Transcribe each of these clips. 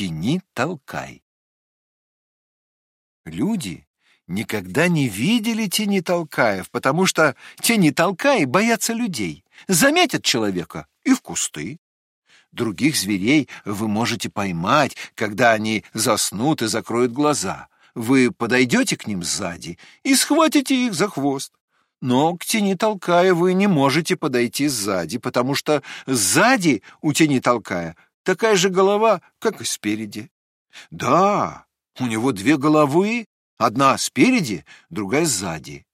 Тяни-толкай. Люди никогда не видели тени-толкаев, потому что тени-толкаи боятся людей, заметят человека и в кусты. Других зверей вы можете поймать, когда они заснут и закроют глаза. Вы подойдете к ним сзади и схватите их за хвост. Но к тени толкая вы не можете подойти сзади, потому что сзади у тени толкая такая же голова, как и спереди. Да, у него две головы, одна спереди, другая сзади.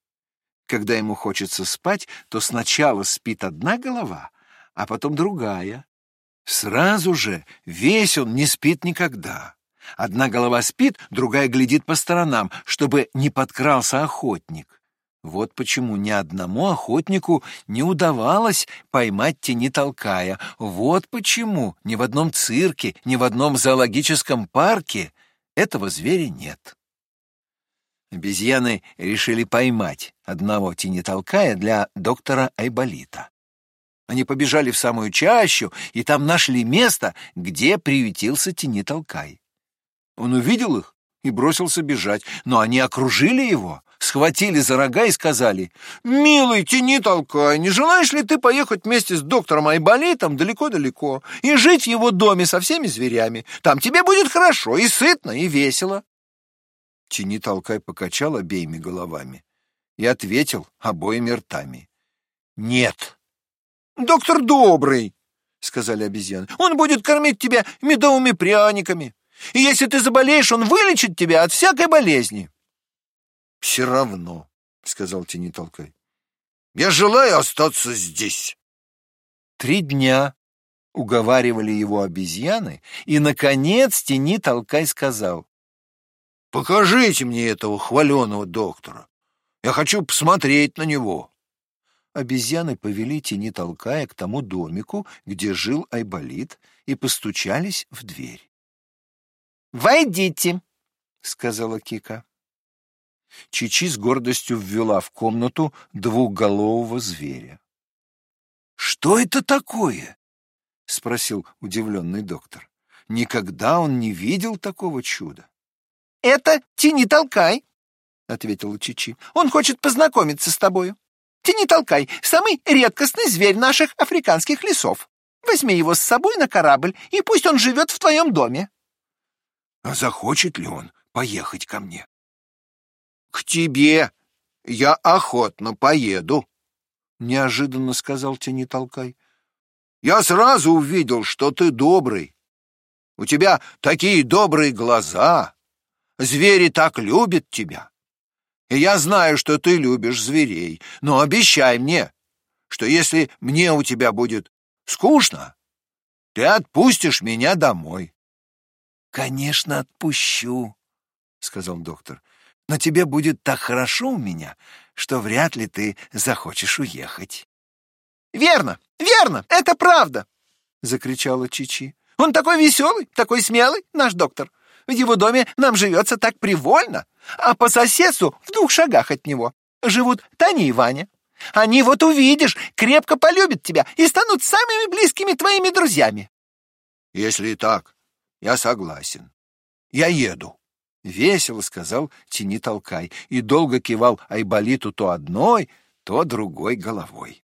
Когда ему хочется спать, то сначала спит одна голова, а потом другая. Сразу же весь он не спит никогда. Одна голова спит, другая глядит по сторонам, чтобы не подкрался охотник. Вот почему ни одному охотнику не удавалось поймать тени толкая. Вот почему ни в одном цирке, ни в одном зоологическом парке этого зверя нет. Обезьяны решили поймать одного тени толкая для доктора Айболита. Они побежали в самую чащу и там нашли место, где приютился тени толкай. Он увидел их и бросился бежать, но они окружили его, схватили за рога и сказали, «Милый, тяни толкай, не желаешь ли ты поехать вместе с доктором Айболитом далеко-далеко и жить в его доме со всеми зверями? Там тебе будет хорошо и сытно, и весело». Тяни толкай покачал обеими головами и ответил обоими ртами, «Нет». «Доктор добрый», — сказали обезьяны, «он будет кормить тебя медовыми пряниками, и если ты заболеешь, он вылечит тебя от всякой болезни». «Все равно», — сказал Тени Толкай. «Я желаю остаться здесь». Три дня уговаривали его обезьяны, и, наконец, Тени Толкай сказал. «Покажите мне этого хваленого доктора. Я хочу посмотреть на него». Обезьяны повели Тени Толкая к тому домику, где жил Айболит, и постучались в дверь. «Войдите», — сказала Кика. Чичи с гордостью ввела в комнату двухголового зверя. «Что это такое?» — спросил удивленный доктор. Никогда он не видел такого чуда. «Это Тини Толкай», — ответила Чичи. «Он хочет познакомиться с тобою. Тини Толкай — самый редкостный зверь наших африканских лесов. Возьми его с собой на корабль, и пусть он живет в твоем доме». «А захочет ли он поехать ко мне?» «К тебе я охотно поеду», — неожиданно сказал Тени Толкай. «Я сразу увидел, что ты добрый. У тебя такие добрые глаза. Звери так любят тебя. И я знаю, что ты любишь зверей, но обещай мне, что если мне у тебя будет скучно, ты отпустишь меня домой». «Конечно, отпущу», — сказал доктор но тебе будет так хорошо у меня, что вряд ли ты захочешь уехать». «Верно, верно, это правда!» — закричала Чичи. «Он такой веселый, такой смелый, наш доктор. В его доме нам живется так привольно, а по соседству, в двух шагах от него, живут Таня и Ваня. Они, вот увидишь, крепко полюбят тебя и станут самыми близкими твоими друзьями». «Если так, я согласен. Я еду». Весело сказал Тени Толкай и долго кивал Айболиту то одной, то другой головой.